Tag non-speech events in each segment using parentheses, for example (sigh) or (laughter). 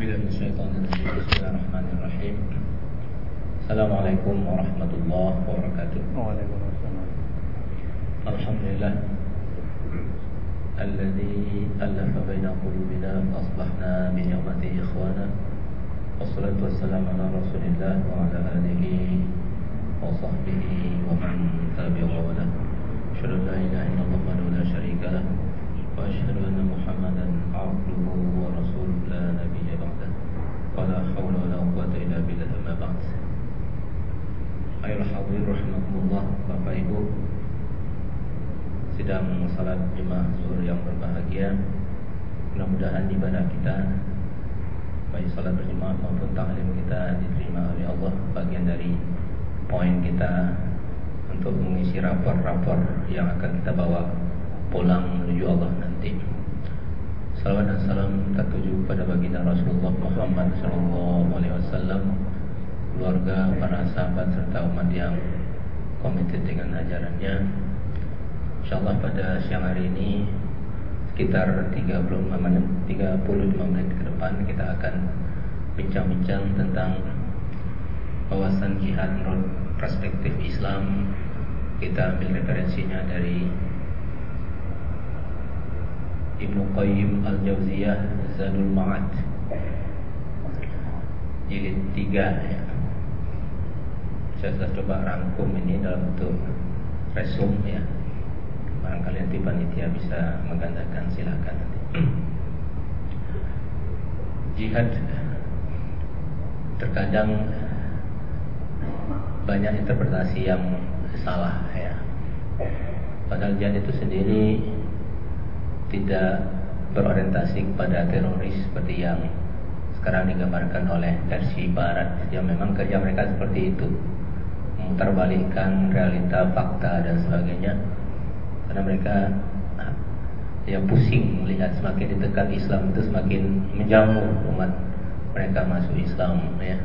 بالله من الشيطان الرجيم. بسم الله الرحمن الرحيم. السلام عليكم ورحمة الله وبركاته. وعليكم السلام. الحمد لله الذي ألف بين قلوبنا فأصبحنا بنعمته إخوانا. والصلاة والسلام على رسول الله وعلى آله وصحبه ومن تبعه وله. أشهد أن لا إله إلا الله وحده لا شريك له. وأشهد أن محمدا عبده ورسوله. لا نبي ولا حول ولا قوة إلا بالله أما بعد أيها الحاضرين رحمكم الله Bapak Ibu sedang salat jemaah zuhur yang berbahagia mudah-mudahan ibadah kita baik salat berjemaah maupun taklim kita diterima oleh Allah bagian dari poin kita untuk mengisi rapor-rapor yang akan kita bawa pulang menuju Allah nanti. Salawat dan salam tertuju kepada baginda Rasulullah Muhammad Sallallahu Alaihi Wasallam, keluarga, para sahabat serta umat yang komited dengan ajarannya. Insyaallah pada siang hari ini sekitar 35 menit 35 menit ke depan kita akan bincang-bincang tentang wawasan jihad menurut perspektif Islam. Kita ambil referensinya dari Ibnu Qayyim Al-Jauziyah Zadul Ma'ad jilid 3 ya. Saya sudah coba rangkum ini dalam bentuk resum ya. Barangkali nanti panitia bisa menggandakan silakan nanti. Jihad terkadang banyak interpretasi yang salah ya. Padahal jihad itu sendiri tidak berorientasi kepada teroris seperti yang sekarang digambarkan oleh versi barat. Yang memang kerja mereka seperti itu. Memutarbalikkan realita fakta dan sebagainya. Karena mereka yang pusing melihat semakin ditekan Islam itu semakin menjamur umat mereka masuk Islam ya.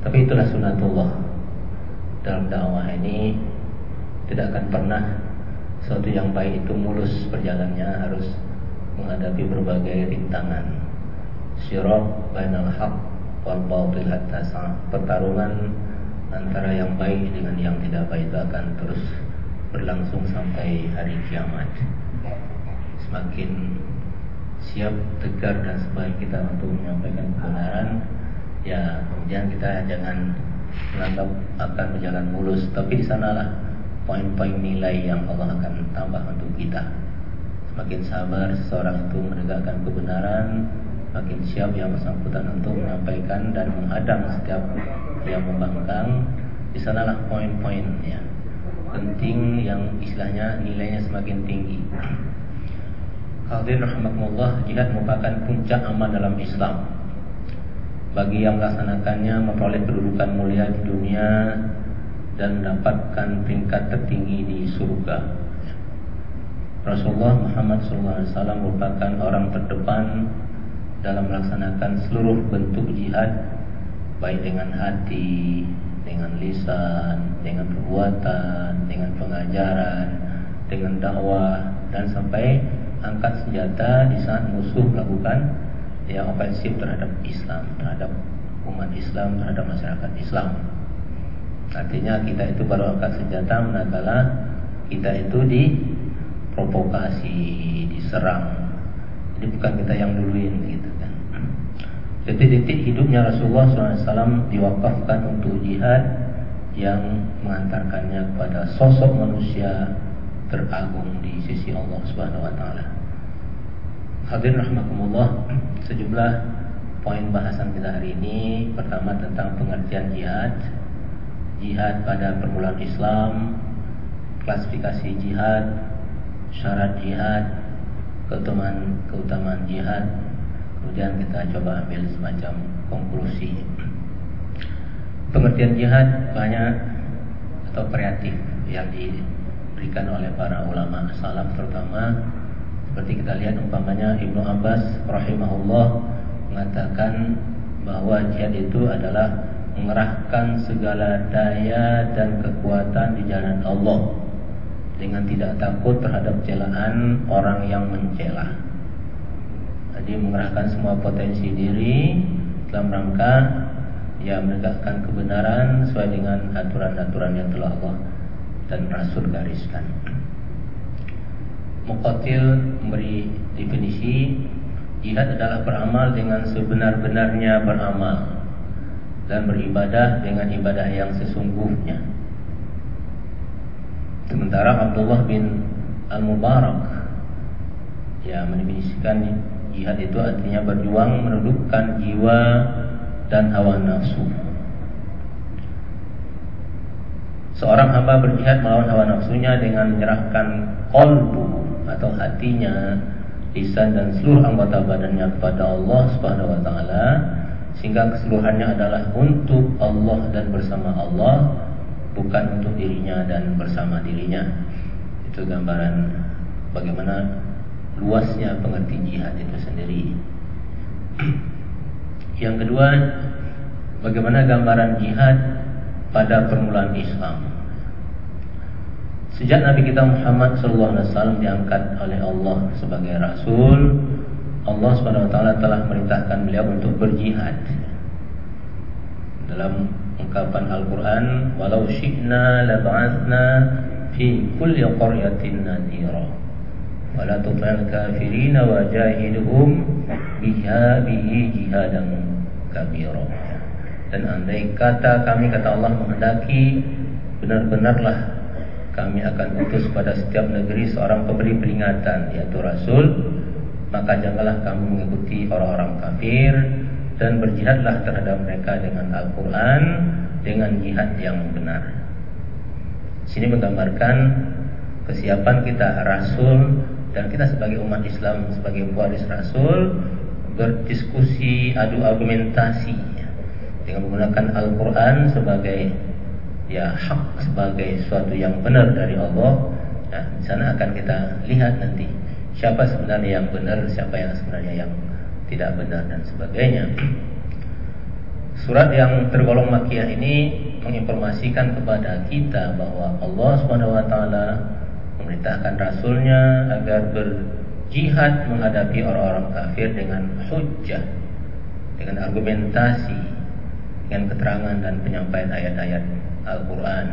Tapi itulah sunatullah. Dalam dakwah ini tidak akan pernah sesuatu yang baik itu mulus perjalannya harus menghadapi berbagai rintangan. Syirak bainal haq wal batil hatta pertarungan antara yang baik dengan yang tidak baik itu akan terus berlangsung sampai hari kiamat. Semakin siap, tegar dan sebaik kita untuk menyampaikan kebenaran, ya kemudian kita jangan menganggap akan berjalan mulus, tapi di sanalah poin-poin nilai yang Allah akan tambah untuk kita. Semakin sabar seseorang itu menegakkan kebenaran, makin siap yang bersangkutan untuk menyampaikan dan menghadang setiap yang membangkang. Di sanalah poin-poinnya penting yang istilahnya nilainya semakin tinggi. Hadirin rahimakumullah, jihad merupakan puncak amal dalam Islam. Bagi yang melaksanakannya memperoleh kedudukan mulia di dunia dan mendapatkan peringkat tertinggi di surga. Rasulullah Muhammad SAW merupakan orang terdepan dalam melaksanakan seluruh bentuk jihad baik dengan hati, dengan lisan, dengan perbuatan, dengan pengajaran, dengan dakwah dan sampai angkat senjata di saat musuh melakukan ya ofensif terhadap Islam, terhadap umat Islam, terhadap masyarakat Islam. Artinya kita itu baru angkat senjata manakala kita itu diprovokasi, diserang. Jadi bukan kita yang duluin gitu. Detik-detik hidupnya Rasulullah SAW diwakafkan untuk jihad yang mengantarkannya kepada sosok manusia teragung di sisi Allah Subhanahu Wa Taala. Hadirin rahimakumullah, sejumlah poin bahasan kita hari ini pertama tentang pengertian jihad jihad pada permulaan Islam, klasifikasi jihad, syarat jihad, keutamaan keutamaan jihad. Kemudian kita coba ambil semacam konklusi. Pengertian jihad banyak atau kreatif yang diberikan oleh para ulama salaf terutama seperti kita lihat umpamanya Ibnu Abbas rahimahullah mengatakan bahwa jihad itu adalah mengerahkan segala daya dan kekuatan di jalan Allah dengan tidak takut terhadap celaan orang yang mencela. Jadi mengerahkan semua potensi diri dalam rangka ya menegakkan kebenaran sesuai dengan aturan-aturan yang telah Allah dan Rasul gariskan. Muqatil memberi definisi jihad adalah beramal dengan sebenar-benarnya beramal dan beribadah dengan ibadah yang sesungguhnya. Sementara Abdullah bin Al-Mubarak ya mendefinisikan jihad itu artinya berjuang menundukkan jiwa dan hawa nafsu. Seorang hamba berjihad melawan hawa nafsunya dengan menyerahkan kolbu atau hatinya, lisan dan seluruh anggota badannya kepada Allah Subhanahu wa taala sehingga keseluruhannya adalah untuk Allah dan bersama Allah bukan untuk dirinya dan bersama dirinya. Itu gambaran bagaimana luasnya pengerti jihad itu sendiri. Yang kedua, bagaimana gambaran jihad pada permulaan Islam. Sejak Nabi kita Muhammad SAW diangkat oleh Allah sebagai Rasul, Allah SWT telah merintahkan beliau untuk berjihad. Dalam ungkapan Al-Quran, walau syi'na lab'athna fi kulli qaryatin nadira. Wala tutal kafirina wajahidhum biha bihi jihadan kabira. Dan andai kata kami kata Allah menghendaki benar-benarlah kami akan utus pada setiap negeri seorang pemberi peringatan yaitu rasul maka janganlah kamu mengikuti orang-orang kafir dan berjihadlah terhadap mereka dengan Al-Qur'an dengan jihad yang benar. Sini menggambarkan kesiapan kita rasul dan kita sebagai umat Islam sebagai pewaris rasul berdiskusi adu argumentasi dengan menggunakan Al-Quran sebagai ya hak sebagai suatu yang benar dari Allah. Nah, di sana akan kita lihat nanti siapa sebenarnya yang benar, siapa yang sebenarnya yang tidak benar dan sebagainya. Surat yang tergolong makiyah ini menginformasikan kepada kita bahwa Allah taala memerintahkan rasulnya agar berjihad menghadapi orang-orang kafir dengan hujjah, dengan argumentasi, dengan keterangan dan penyampaian ayat-ayat Al-Quran.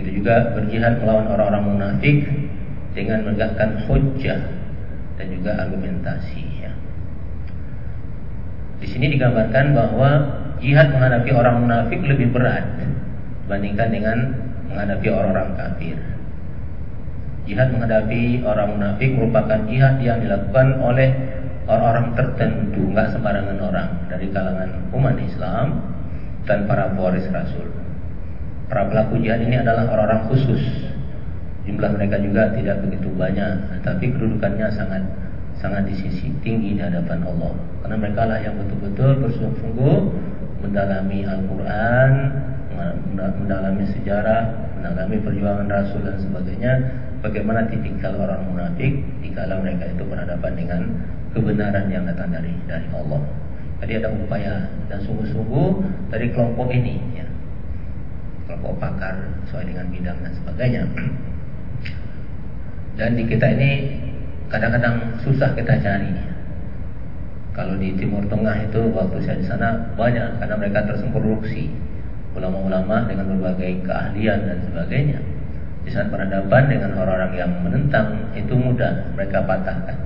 Itu juga berjihad melawan orang-orang munafik dengan menegakkan hujjah dan juga argumentasi. Ya. Di sini digambarkan bahwa jihad menghadapi orang munafik lebih berat dibandingkan dengan menghadapi orang-orang kafir. Jihad menghadapi orang munafik merupakan jihad yang dilakukan oleh orang-orang tertentu, nggak sembarangan orang dari kalangan umat Islam dan para pewaris Rasul. Para pelaku jihad ini adalah orang-orang khusus. Jumlah mereka juga tidak begitu banyak, tapi kedudukannya sangat sangat di sisi tinggi di hadapan Allah. Karena mereka lah yang betul-betul bersungguh-sungguh mendalami Al-Quran, mendalami sejarah, mendalami perjuangan Rasul dan sebagainya. Bagaimana tipikal orang munafik dikala mereka itu berhadapan dengan kebenaran yang datang dari dari Allah. Jadi ada upaya dan sungguh-sungguh dari kelompok ini ya. Kelompok pakar sesuai dengan bidang dan sebagainya. Dan di kita ini kadang-kadang susah kita cari. Kalau di Timur Tengah itu waktu saya di sana banyak karena mereka tersempurluksi ulama-ulama dengan berbagai keahlian dan sebagainya. Di saat berhadapan dengan orang-orang yang menentang itu mudah mereka patahkan.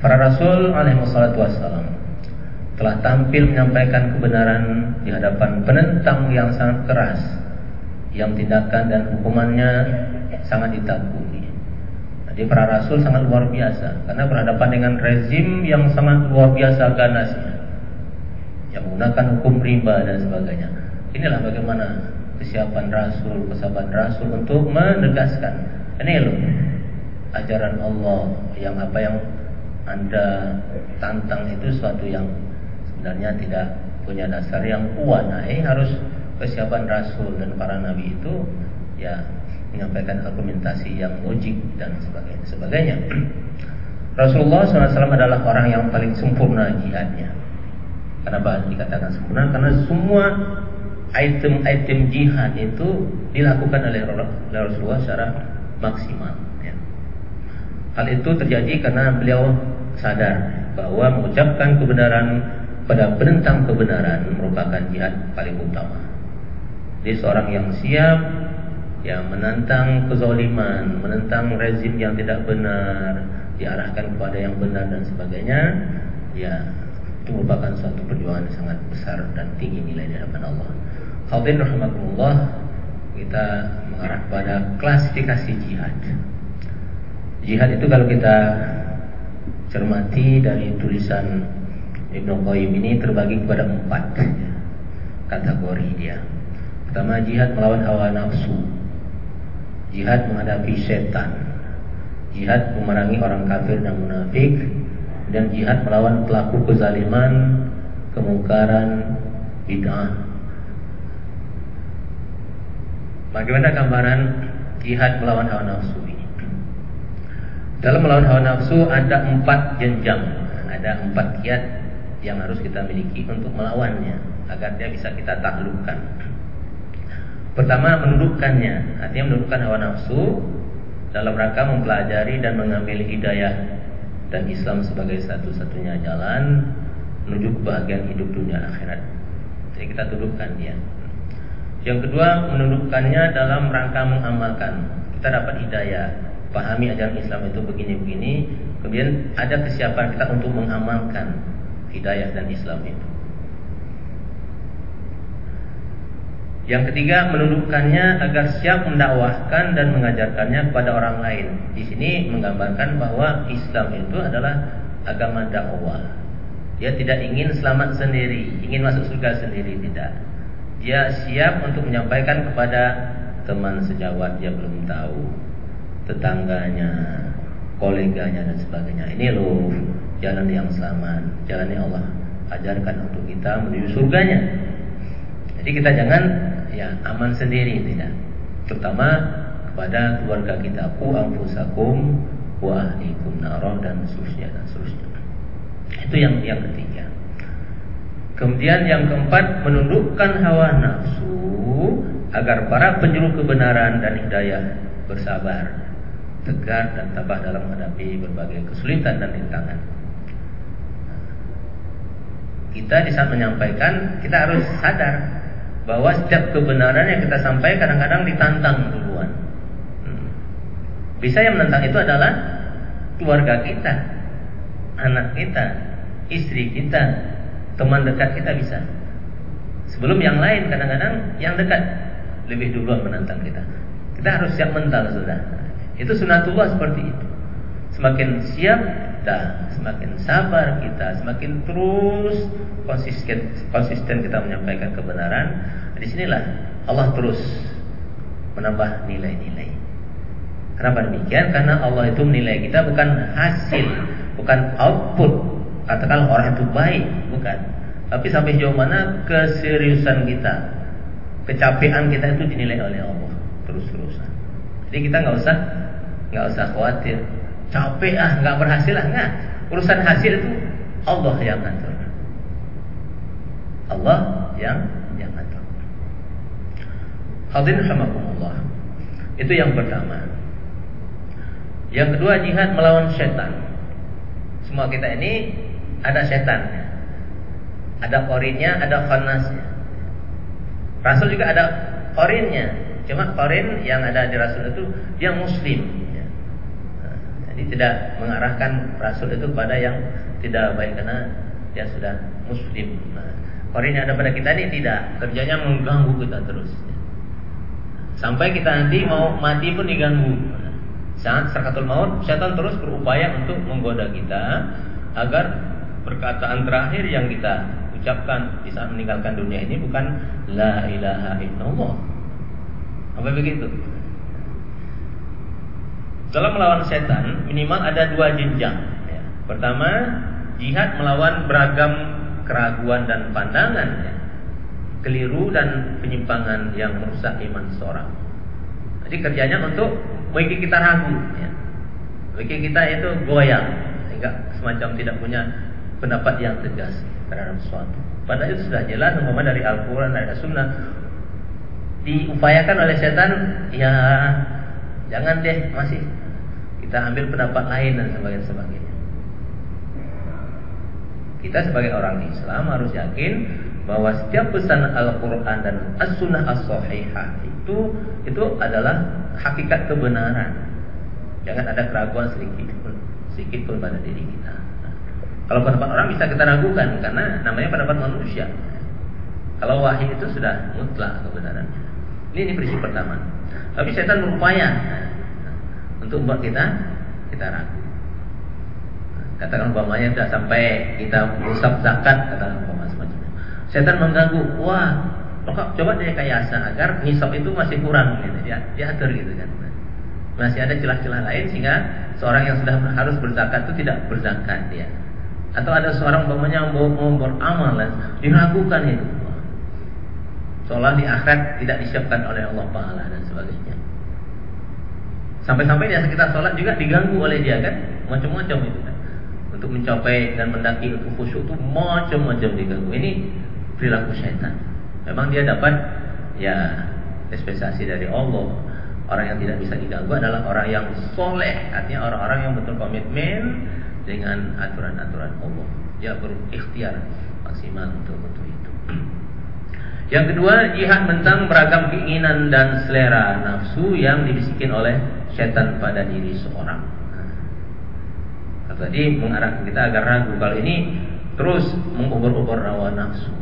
Para Rasul alaihissalatu wassalam telah tampil menyampaikan kebenaran di hadapan penentang yang sangat keras yang tindakan dan hukumannya sangat ditakuni. Jadi para rasul sangat luar biasa karena berhadapan dengan rezim yang sangat luar biasa ganasnya. Yang menggunakan hukum riba dan sebagainya. Inilah bagaimana kesiapan rasul, kesabaran rasul untuk menegaskan ini loh ajaran Allah yang apa yang anda tantang itu suatu yang sebenarnya tidak punya dasar yang kuat. Nah, ini harus kesiapan Rasul dan para Nabi itu ya menyampaikan argumentasi yang logik dan sebagainya. sebagainya. (clears throat) Rasulullah SAW adalah orang yang paling sempurna jihadnya. Kenapa dikatakan sempurna? Karena semua item-item jihad itu dilakukan oleh Rasulullah secara maksimal. Hal itu terjadi karena beliau sadar bahwa mengucapkan kebenaran pada penentang kebenaran merupakan jihad paling utama. Dia seorang yang siap yang menentang kezaliman, menentang rezim yang tidak benar, diarahkan kepada yang benar dan sebagainya, ya itu merupakan suatu perjuangan yang sangat besar dan tinggi nilai di hadapan Allah. Hadirin rahimakumullah, kita mengarah pada klasifikasi jihad. Jihad itu kalau kita cermati dari tulisan Ibnu Qayyim ini terbagi kepada empat kategori dia. Pertama jihad melawan hawa nafsu. Jihad menghadapi setan. Jihad memerangi orang kafir dan munafik dan jihad melawan pelaku kezaliman, kemungkaran, bid'ah. Bagaimana gambaran jihad melawan hawa nafsu ini? Dalam melawan hawa nafsu ada empat jenjang, ada empat kiat yang harus kita miliki untuk melawannya agar dia bisa kita taklukkan. Pertama menundukkannya, artinya menundukkan hawa nafsu dalam rangka mempelajari dan mengambil hidayah dan Islam sebagai satu-satunya jalan menuju kebahagiaan hidup dunia akhirat. Jadi kita tundukkan dia. Yang kedua menundukkannya dalam rangka mengamalkan. Kita dapat hidayah, pahami ajaran Islam itu begini-begini, kemudian ada kesiapan kita untuk mengamalkan hidayah dan Islam itu. Yang ketiga, menundukkannya agar siap mendakwahkan dan mengajarkannya kepada orang lain. Di sini menggambarkan bahwa Islam itu adalah agama dakwah. Dia tidak ingin selamat sendiri, ingin masuk surga sendiri, tidak. Dia siap untuk menyampaikan kepada teman sejawat dia belum tahu, tetangganya, koleganya dan sebagainya. Ini loh jalan yang selamat, jalan yang Allah ajarkan untuk kita menuju surganya. Jadi kita jangan ya aman sendiri tidak. Terutama kepada keluarga kita, ku anfusakum wa ahlikum naroh dan seterusnya dan seterusnya. Itu yang yang ketiga. Kemudian yang keempat menundukkan hawa nafsu agar para penjuru kebenaran dan hidayah bersabar, tegar dan tabah dalam menghadapi berbagai kesulitan dan rintangan. Kita di saat menyampaikan kita harus sadar bahwa setiap kebenaran yang kita sampaikan kadang-kadang ditantang duluan. Hmm. Bisa yang menentang itu adalah keluarga kita, anak kita, istri kita, teman dekat kita bisa. Sebelum yang lain kadang-kadang yang dekat lebih duluan menentang kita. Kita harus siap mental sudah. Itu sunatullah seperti itu. Semakin siap kita, semakin sabar kita, semakin terus konsisten konsisten kita menyampaikan kebenaran, di sinilah Allah terus menambah nilai-nilai. Kenapa demikian? Karena Allah itu menilai kita bukan hasil, bukan output. Katakan orang itu baik, bukan. Tapi sampai jauh mana keseriusan kita, kecapean kita itu dinilai oleh Allah terus-terusan. Jadi kita nggak usah nggak usah khawatir capek ah nggak berhasil ah. Nggak urusan hasil itu Allah yang ngatur. Allah yang yang ngatur. Hadirin rahimakumullah. Itu yang pertama. Yang kedua jihad melawan setan. Semua kita ini ada setannya. Ada korinnya ada khanasnya. Rasul juga ada korinnya. Cuma korin yang ada di Rasul itu dia muslim jadi tidak mengarahkan Rasul itu kepada yang tidak baik karena dia sudah muslim. Nah, Korin yang ada pada kita ini tidak kerjanya mengganggu kita terus. Sampai kita nanti mau mati pun diganggu. Saat sakatul maut, setan terus berupaya untuk menggoda kita agar perkataan terakhir yang kita ucapkan di saat meninggalkan dunia ini bukan la ilaha illallah. Apa begitu? Dalam melawan setan minimal ada dua jenjang. Ya. Pertama, jihad melawan beragam keraguan dan pandangan, ya. keliru dan penyimpangan yang merusak iman seseorang. Jadi kerjanya untuk bagi kita ragu, ya. bagi kita itu goyang, sehingga semacam tidak punya pendapat yang tegas terhadap sesuatu. Padahal itu sudah jelas, umpama dari Al-Quran, dari As-Sunnah, diupayakan oleh setan, ya jangan deh masih kita ambil pendapat lain dan sebagainya sebagainya. Kita sebagai orang Islam harus yakin bahwa setiap pesan Al-Quran dan As-Sunnah As-Sahihah itu itu adalah hakikat kebenaran. Jangan ada keraguan sedikit pun, sedikit pun pada diri kita. kalau pendapat orang bisa kita ragukan karena namanya pendapat manusia. Kalau wahyu itu sudah mutlak kebenarannya. Ini, ini prinsip pertama. Tapi setan berupaya untuk membuat kita kita ragu. Katakan umpamanya sudah sampai kita musab zakat katakan umpamanya semacam Setan mengganggu, wah, coba dia kayasa agar nisab itu masih kurang gitu ya, diatur gitu kan. Masih ada celah-celah lain sehingga seorang yang sudah harus berzakat itu tidak berzakat dia. Atau ada seorang umpamanya mau, mau beramal diragukan itu. Seolah di akhirat tidak disiapkan oleh Allah Taala dan sebagainya. Sampai-sampai di sekitar sholat juga diganggu oleh dia kan, macam-macam itu kan. Untuk mencapai dan mendaki untuk khusyuk itu macam-macam diganggu. Ini perilaku syaitan. Memang dia dapat ya dispensasi dari Allah. Orang yang tidak bisa diganggu adalah orang yang soleh, artinya orang-orang yang betul komitmen dengan aturan-aturan Allah. Dia berikhtiar maksimal untuk untuk itu. Yang kedua, jihad tentang beragam keinginan dan selera nafsu yang dibisikin oleh setan pada diri seorang. Nah, tadi kita agar ragu kalau ini terus mengubur-ubur rawa nafsu.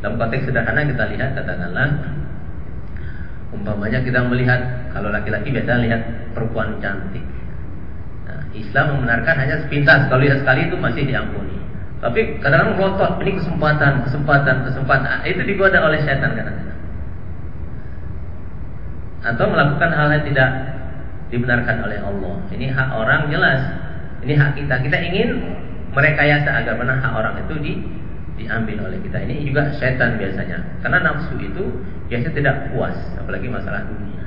Dalam konteks sederhana kita lihat katakanlah umpamanya kita melihat kalau laki-laki biasa lihat perempuan cantik. Nah, Islam membenarkan hanya sepintas, kalau lihat sekali itu masih diampuni. Tapi kadang-kadang melotot, ini kesempatan, kesempatan, kesempatan. Nah, itu digoda oleh setan kadang-kadang. Atau melakukan hal yang tidak dibenarkan oleh Allah. Ini hak orang jelas. Ini hak kita. Kita ingin merekayasa agar benar hak orang itu di, diambil oleh kita. Ini juga setan biasanya. Karena nafsu itu biasanya tidak puas, apalagi masalah dunia.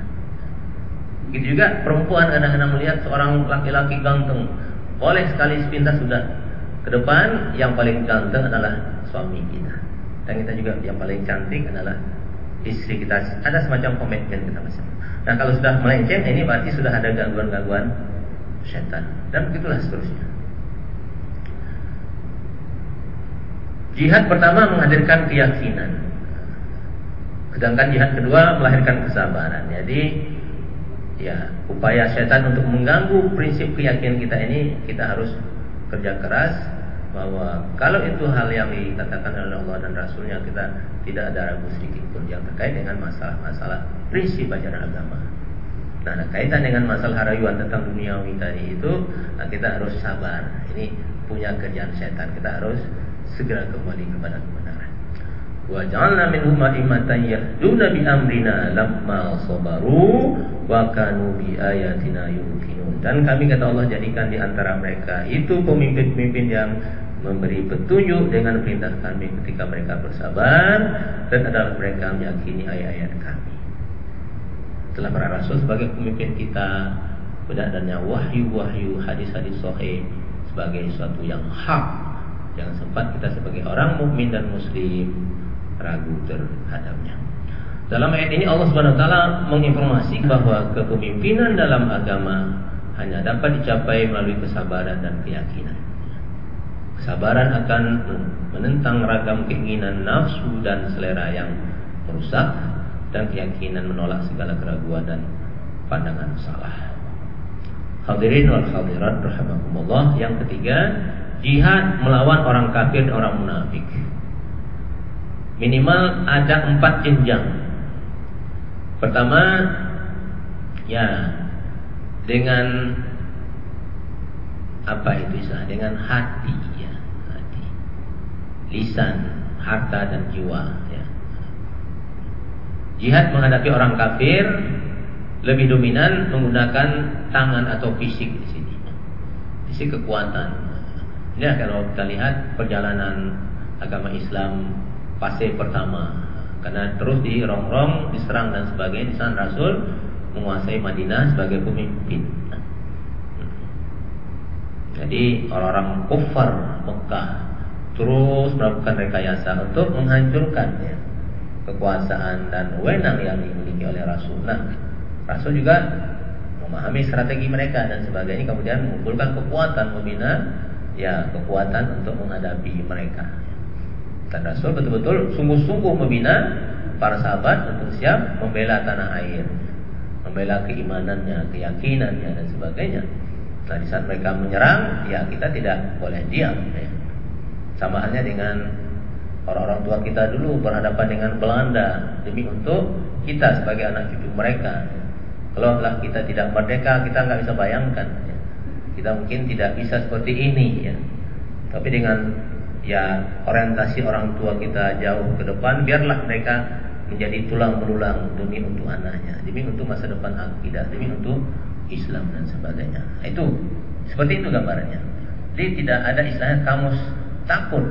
Begitu juga perempuan kadang-kadang melihat seorang laki-laki ganteng, oleh sekali sepintas sudah ke depan yang paling ganteng adalah suami kita. Dan kita juga yang paling cantik adalah istri kita. Ada semacam komitmen kita masing Nah kalau sudah melenceng ini berarti sudah ada gangguan-gangguan setan. Dan begitulah seterusnya. Jihad pertama menghadirkan keyakinan. Sedangkan jihad kedua melahirkan kesabaran. Jadi ya upaya setan untuk mengganggu prinsip keyakinan kita ini kita harus kerja keras bahwa kalau itu hal yang dikatakan oleh Allah dan Rasulnya kita tidak ada ragu sedikit pun yang terkait dengan masalah-masalah prinsip ajaran agama. Nah, kaitan dengan masalah harayuan tentang duniawi tadi itu nah kita harus sabar. Ini punya kerjaan setan. Kita harus segera kembali kepada kebenaran. Wa ja'alna minhum a'immatan yahduna bi amrina lamma sabaru wa kanu bi ayatina yuqinun. Dan kami kata Allah jadikan di antara mereka itu pemimpin-pemimpin yang memberi petunjuk dengan perintah kami ketika mereka bersabar dan adalah mereka meyakini ayat-ayat kami. Setelah para rasul sebagai pemimpin kita pada adanya wahyu-wahyu hadis-hadis sahih sebagai suatu yang hak yang sempat kita sebagai orang mukmin dan muslim ragu terhadapnya. Dalam ayat ini Allah Subhanahu wa taala menginformasi bahwa kepemimpinan dalam agama hanya dapat dicapai melalui kesabaran dan keyakinan. Kesabaran akan menentang ragam keinginan nafsu dan selera yang merusak dan keyakinan menolak segala keraguan dan pandangan salah. Hadirin wal hadirat rahimakumullah. Yang ketiga, jihad melawan orang kafir dan orang munafik. Minimal ada empat jenjang. Pertama, ya dengan apa itu istilah dengan hati ya. Hati. Lisan harta dan jiwa ya. jihad menghadapi orang kafir lebih dominan menggunakan tangan atau fisik di sini. Fisik kekuatan. Ini kalau kita lihat perjalanan agama Islam fase pertama. Karena terus dirongrong diserang dan sebagainya. Di sana Rasul menguasai Madinah sebagai pemimpin jadi orang-orang kufar Mekah terus melakukan rekayasa untuk menghancurkan ya, kekuasaan dan wewenang yang dimiliki oleh Rasul. Nah, Rasul juga memahami strategi mereka dan sebagainya kemudian mengumpulkan kekuatan membina ya kekuatan untuk menghadapi mereka dan Rasul betul-betul sungguh-sungguh membina para sahabat untuk siap membela tanah air membela keimanannya keyakinannya dan sebagainya nah di saat mereka menyerang ya kita tidak boleh diam ya. sama halnya dengan orang-orang tua kita dulu berhadapan dengan Belanda demi untuk kita sebagai anak cucu mereka kalau telah kita tidak merdeka, kita nggak bisa bayangkan. Ya. Kita mungkin tidak bisa seperti ini, ya. Tapi dengan ya orientasi orang tua kita jauh ke depan, biarlah mereka menjadi tulang belulang demi untuk anaknya, demi untuk masa depan akidah, demi untuk Islam dan sebagainya. Itu seperti itu gambarannya. Jadi tidak ada istilahnya kamus takut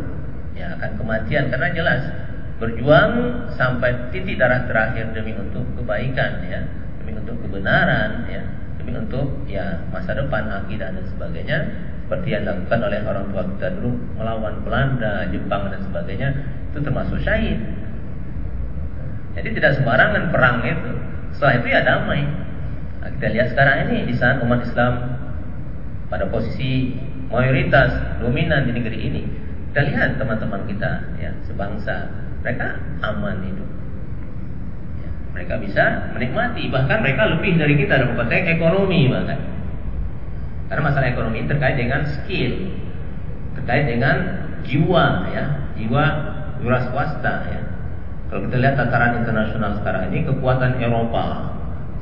ya akan kematian karena jelas berjuang sampai titik darah terakhir demi untuk kebaikan ya demi untuk kebenaran ya demi untuk ya masa depan akidah dan sebagainya seperti yang dilakukan oleh orang tua kita dulu melawan Belanda, Jepang dan sebagainya itu termasuk syahid. Jadi tidak sembarangan perang itu. Setelah itu ya damai. Kita lihat sekarang ini di saat umat Islam pada posisi mayoritas dominan di negeri ini. Kita lihat teman-teman kita ya sebangsa mereka aman hidup. Mereka bisa menikmati bahkan mereka lebih dari kita dalam konteks ekonomi bahkan. Karena masalah ekonomi terkait dengan skill terkait dengan jiwa ya jiwa wira swasta ya. Kalau kita lihat tataran internasional sekarang ini kekuatan Eropa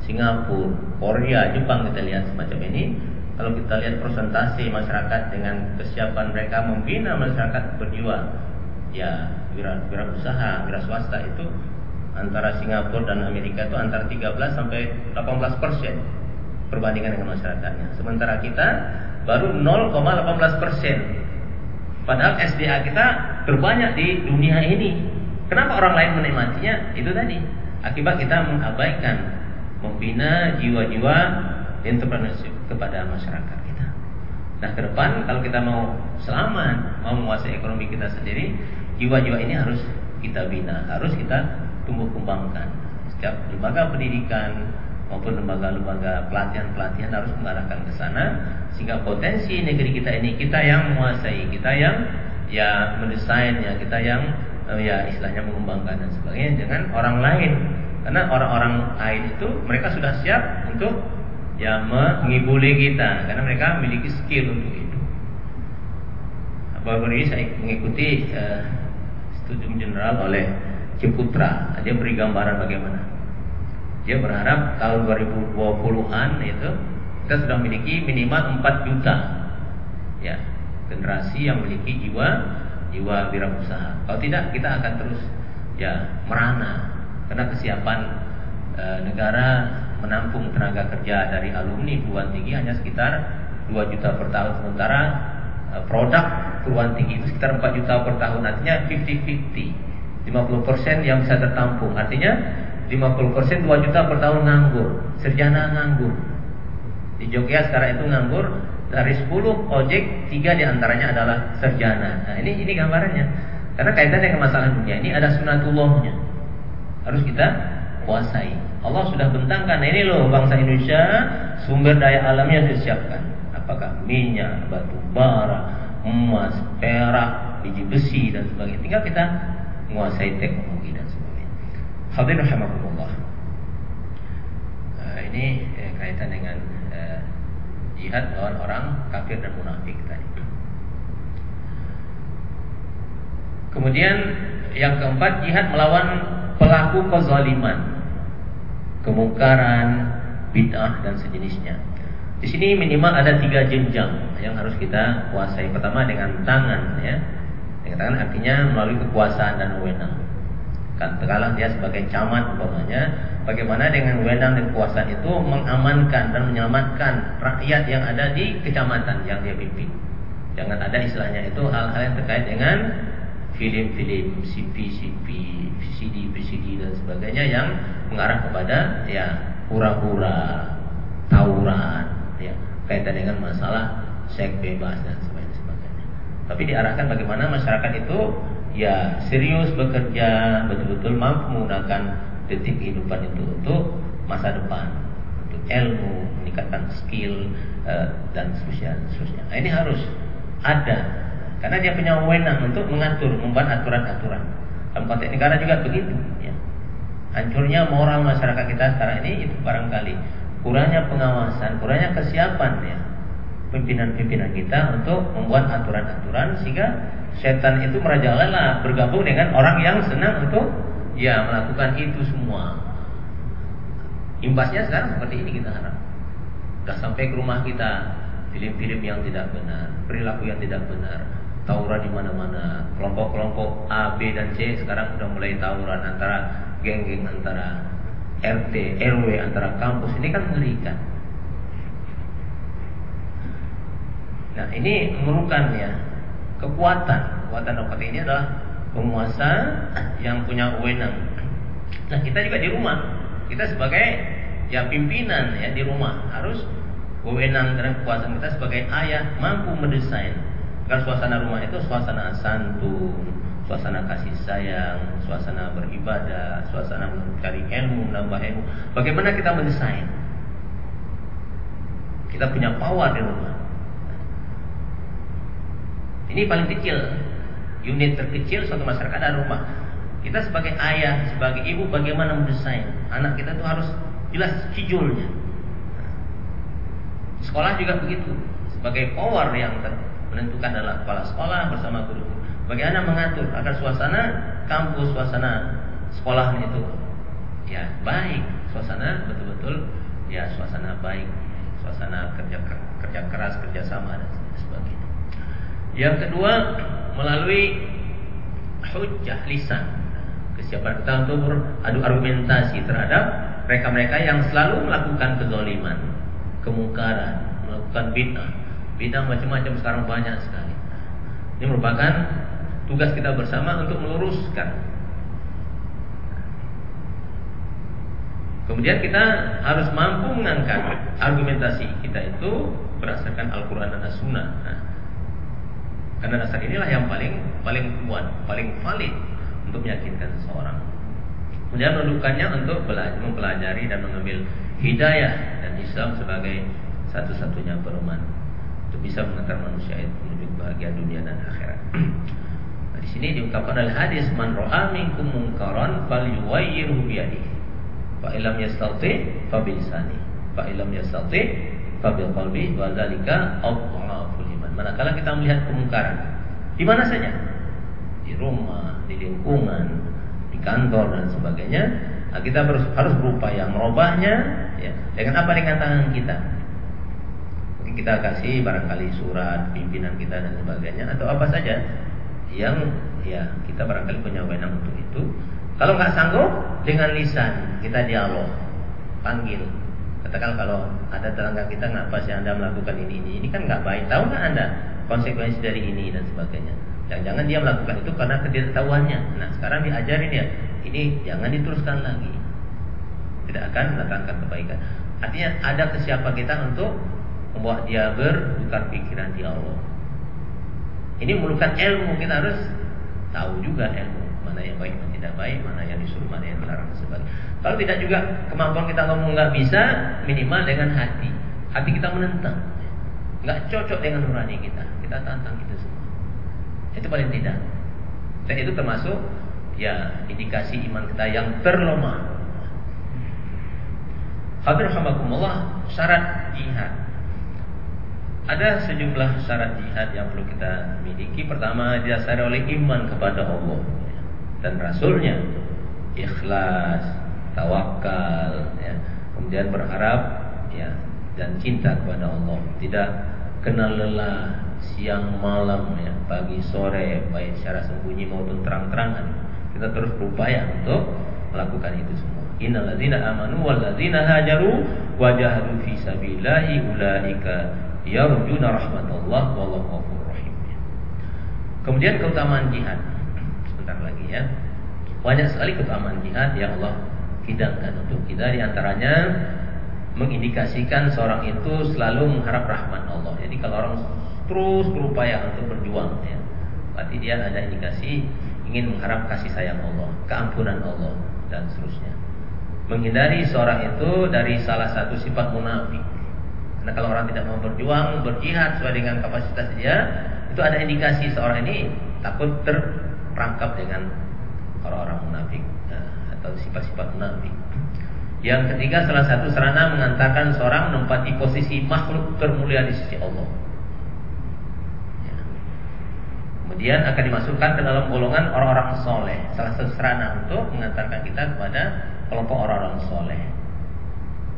Singapura Korea Jepang kita lihat semacam ini kalau kita lihat persentase masyarakat dengan kesiapan mereka membina masyarakat berjiwa ya wira, wira usaha wira swasta itu antara Singapura dan Amerika itu antara 13 sampai 18 persen perbandingan dengan masyarakatnya. Sementara kita baru 0,18 persen. Padahal SDA kita terbanyak di dunia ini. Kenapa orang lain menikmatinya? Itu tadi akibat kita mengabaikan membina jiwa-jiwa entrepreneurship kepada masyarakat kita. Nah, ke depan kalau kita mau selamat, mau menguasai ekonomi kita sendiri, jiwa-jiwa ini harus kita bina, harus kita tumbuh kembangkan. Setiap lembaga pendidikan maupun lembaga-lembaga pelatihan-pelatihan harus mengarahkan ke sana sehingga potensi negeri kita ini kita yang menguasai, kita yang ya mendesainnya, kita yang eh, ya istilahnya mengembangkan dan sebagainya dengan orang lain. Karena orang-orang lain itu mereka sudah siap untuk ya mengibuli kita. Karena mereka memiliki skill untuk itu. Baru ini saya mengikuti uh, studium general oleh Ciputra dia beri gambaran bagaimana. Dia berharap tahun 2020-an itu kita sudah memiliki minimal 4 juta ya generasi yang memiliki jiwa jiwa wirausaha kalau tidak kita akan terus ya merana karena kesiapan e, negara menampung tenaga kerja dari alumni perguruan tinggi hanya sekitar 2 juta per tahun sementara e, produk perguruan tinggi itu sekitar 4 juta per tahun artinya 50-50 50% yang bisa tertampung. Artinya 50% 2 juta per tahun nganggur, serjana nganggur. Di Jogja sekarang itu nganggur dari 10 ojek 3 di antaranya adalah serjana. Nah, ini ini gambarannya. Karena kaitan dengan masalah dunia ini ada sunatullahnya. Harus kita kuasai. Allah sudah bentangkan nah, ini loh bangsa Indonesia sumber daya alamnya disiapkan. Apakah minyak, batu bara, emas, perak, biji besi dan sebagainya. Tinggal kita menguasai teknologi dan sebagainya. Hadirin rahimakumullah. Uh, ini eh, kaitan dengan uh, jihad lawan orang kafir dan munafik tadi. Kemudian yang keempat jihad melawan pelaku kezaliman, kemungkaran, bid'ah dan sejenisnya. Di sini minimal ada tiga jenjang yang harus kita kuasai. Pertama dengan tangan, ya, Dikatakan artinya melalui kekuasaan dan wewenang. Katakanlah dia sebagai camat umpamanya, bagaimana dengan wewenang dan kekuasaan itu mengamankan dan menyelamatkan rakyat yang ada di kecamatan yang dia pimpin. Jangan ada istilahnya itu hal-hal yang terkait dengan film-film, CP-CP, VCD-VCD dan sebagainya yang mengarah kepada ya hura-hura, tawuran, ya kaitan dengan masalah seks bebas dan sebagainya. Tapi diarahkan bagaimana masyarakat itu ya serius bekerja, betul-betul mampu menggunakan detik kehidupan itu untuk masa depan, untuk ilmu, meningkatkan skill uh, dan seterusnya, seterusnya. Nah, ini harus ada karena dia punya wewenang untuk mengatur, membuat aturan-aturan. Dalam konteks negara juga begitu. Ya. Hancurnya moral masyarakat kita sekarang ini itu barangkali kurangnya pengawasan, kurangnya kesiapan ya pimpinan-pimpinan kita untuk membuat aturan-aturan sehingga setan itu merajalela bergabung dengan orang yang senang untuk ya melakukan itu semua. Imbasnya sekarang seperti ini kita harap. Sudah sampai ke rumah kita film-film yang tidak benar, perilaku yang tidak benar, tawuran di mana-mana, kelompok-kelompok A, B dan C sekarang sudah mulai tawuran antara geng-geng antara RT, RW antara kampus ini kan mengerikan. Nah ini memerlukan ya kekuatan. Kekuatan obat ini adalah penguasa yang punya wewenang. Nah kita juga di rumah, kita sebagai ya pimpinan ya di rumah harus wewenang dan kekuasaan kita sebagai ayah mampu mendesain agar suasana rumah itu suasana santun, suasana kasih sayang, suasana beribadah, suasana mencari ilmu, menambah ilmu. Bagaimana kita mendesain? Kita punya power di rumah. Ini paling kecil unit terkecil suatu masyarakat adalah rumah. Kita sebagai ayah, sebagai ibu bagaimana mendesain anak kita itu harus jelas kijulnya. Sekolah juga begitu. Sebagai power yang menentukan adalah kepala sekolah bersama guru. Bagaimana mengatur agar suasana kampus, suasana sekolah itu ya baik, suasana betul-betul ya suasana baik, suasana kerja kerja keras, kerjasama dan sebagainya. Yang kedua melalui hujah lisan kesiapan kita untuk beradu argumentasi terhadap mereka-mereka yang selalu melakukan kezaliman, kemungkaran, melakukan bid'ah. Bid'ah macam-macam sekarang banyak sekali. Ini merupakan tugas kita bersama untuk meluruskan. Kemudian kita harus mampu mengangkat argumentasi kita itu berdasarkan Al-Quran dan As-Sunnah. Nah, karena dasar inilah yang paling paling kuat, paling valid untuk meyakinkan seseorang. Kemudian menunjukkannya untuk mempelajari dan mengambil hidayah dan Islam sebagai satu-satunya perumahan untuk bisa mengantar manusia itu menuju bahagia dunia dan akhirat. (clears throat) Nah, di sini diungkapkan oleh hadis man ra'a minkum munkaran falyughayyirhu bi yadihi. Fa illam yastati fa bi lisani. Fa illam yastati fa bi qalbi wa dzalika Manakala kita melihat kemungkaran di mana saja, di rumah, di lingkungan, di kantor dan sebagainya, nah kita harus berupaya merubahnya ya, dengan apa dengan tangan kita. Kita kasih barangkali surat pimpinan kita dan sebagainya atau apa saja yang ya kita barangkali punya wewenang untuk itu. Kalau nggak sanggup dengan lisan kita dialog, panggil Katakan kalau ada tetangga kita ngapa sih anda melakukan ini ini ini kan nggak baik. Tahu nggak anda konsekuensi dari ini dan sebagainya. Jangan-jangan dia melakukan itu karena ketidaktahuannya. Nah sekarang diajari dia ini jangan diteruskan lagi. Tidak akan mendatangkan kebaikan. Artinya ada kesiapan kita untuk membuat dia bertukar pikiran di Allah. Ini memerlukan ilmu kita harus tahu juga ilmu mana yang baik mana tidak baik, mana yang disuruh mana yang dilarang sebagainya. Kalau tidak juga kemampuan kita ngomong nggak bisa, minimal dengan hati. Hati kita menentang. Nggak cocok dengan nurani kita. Kita tantang itu semua. Itu paling tidak. Dan itu termasuk ya indikasi iman kita yang terlemah. Hadir syarat jihad. Ada sejumlah syarat jihad yang perlu kita miliki. Pertama didasari oleh iman kepada Allah dan Rasulnya, ikhlas, tawakal ya. kemudian berharap ya dan cinta kepada Allah tidak kenal lelah siang malam ya pagi sore baik secara sembunyi maupun terang-terangan kita terus berupaya untuk melakukan itu semua innalladzina amanu walladzina hajaru wajahadu fi sabilillahi ulaika yarjuna rahmatullah wallahu rahim kemudian keutamaan jihad sebentar lagi ya banyak sekali keutamaan jihad yang Allah hidangkan untuk kita di antaranya mengindikasikan seorang itu selalu mengharap rahmat Allah. Jadi kalau orang terus berupaya untuk berjuang ya, berarti dia ada indikasi ingin mengharap kasih sayang Allah, keampunan Allah dan seterusnya. Menghindari seorang itu dari salah satu sifat munafik. Karena kalau orang tidak mau berjuang, berjihad sesuai dengan kapasitas dia, itu ada indikasi seorang ini takut terperangkap dengan orang-orang munafik nah, atau sifat-sifat munafik. Yang ketiga, salah satu sarana mengantarkan seorang menempati posisi makhluk termulia di sisi Allah. Ya. Kemudian akan dimasukkan ke dalam golongan orang-orang soleh. Salah satu sarana untuk mengantarkan kita kepada kelompok orang-orang soleh.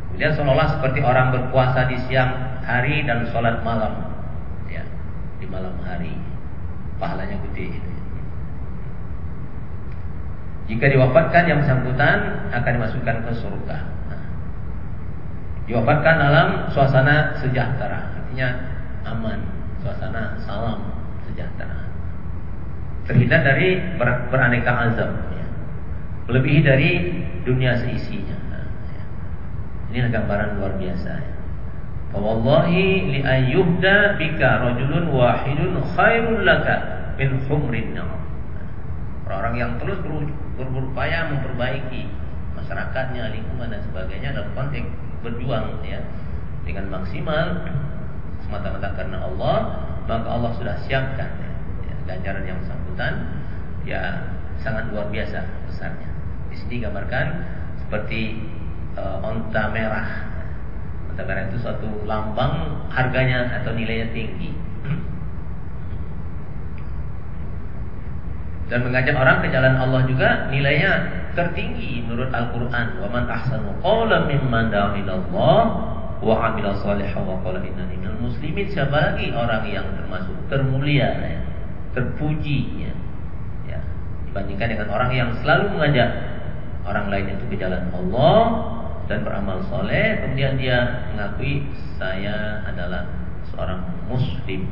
Kemudian seolah-olah seperti orang berpuasa di siang hari dan sholat malam, ya, di malam hari, pahalanya gede. Jika diwafatkan yang bersangkutan akan dimasukkan ke surga. Nah, diwafatkan dalam suasana sejahtera, artinya aman, suasana salam sejahtera. Terhindar dari ber beraneka azab, ya. melebihi dari dunia seisinya. Ini gambaran luar biasa. Ya. Wallahi li ayyuhda bika rajulun wahidun khairul laka min humrin Orang-orang yang terus berupaya memperbaiki masyarakatnya, lingkungan dan sebagainya dalam konteks berjuang ya dengan maksimal semata-mata karena Allah, maka Allah sudah siapkan ya, ganjaran yang bersangkutan ya sangat luar biasa besarnya. Di sini gambarkan seperti uh, onta merah. Onta merah itu suatu lambang harganya atau nilainya tinggi. (clears throat) dan mengajak orang ke jalan Allah juga nilainya tertinggi menurut Al-Qur'an. Wa man ahsanu qawlan mimman da'a Allah wa 'amila shalihan wa qala minal muslimin. Siapa lagi orang yang termasuk termulia ya, terpuji ya. ya. Dibandingkan dengan orang yang selalu mengajak orang lain itu ke jalan Allah dan beramal soleh kemudian dia mengakui saya adalah seorang muslim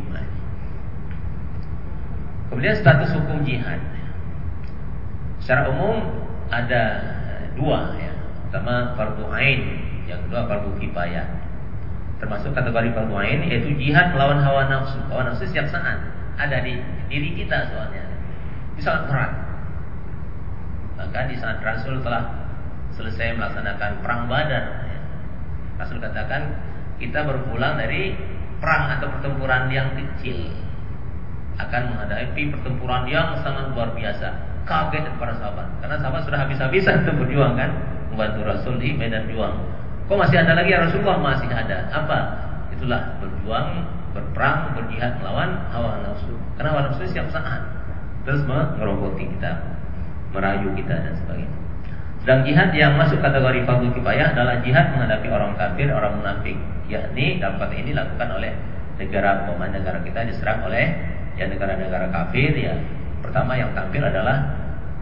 Kemudian status hukum jihad. Secara umum ada dua ya. Pertama fardu ain, yang kedua fardu kifayah. Termasuk kategori fardu ain yaitu jihad melawan hawa nafsu. Hawa nafsu setiap saat ada di diri kita soalnya. Di saat perang. Maka di saat Rasul telah selesai melaksanakan perang Badar. Rasul katakan kita berpulang dari perang atau pertempuran yang kecil akan menghadapi pertempuran yang sangat luar biasa. Kaget para sahabat, karena sahabat sudah habis-habisan untuk berjuang kan, membantu Rasul di medan juang. Kok masih ada lagi ya Rasulullah? Masih ada. Apa? Itulah berjuang, berperang, berjihad melawan hawa nafsu. Karena hawa nafsu siap saat terus mengerogoti kita, merayu kita dan sebagainya. Sedang jihad yang masuk kategori fardu kifayah adalah jihad menghadapi orang kafir, orang munafik. Yakni konteks ini dilakukan oleh negara pemain negara kita diserang oleh ya negara-negara kafir ya pertama yang tampil adalah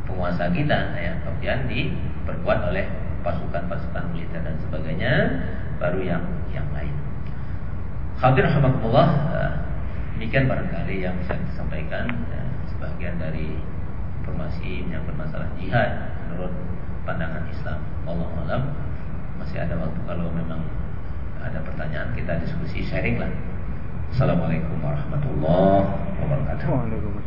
penguasa kita ya kemudian diperkuat oleh pasukan-pasukan militer dan sebagainya baru yang yang lain. Khadir rahmatullah uh, demikian barangkali yang bisa disampaikan ya, sebagian dari informasi yang bermasalah jihad menurut pandangan Islam. Allah alam masih ada waktu kalau memang ada pertanyaan kita diskusi sharing lah. Assalamualaikum warahmatullahi wabarakatuh.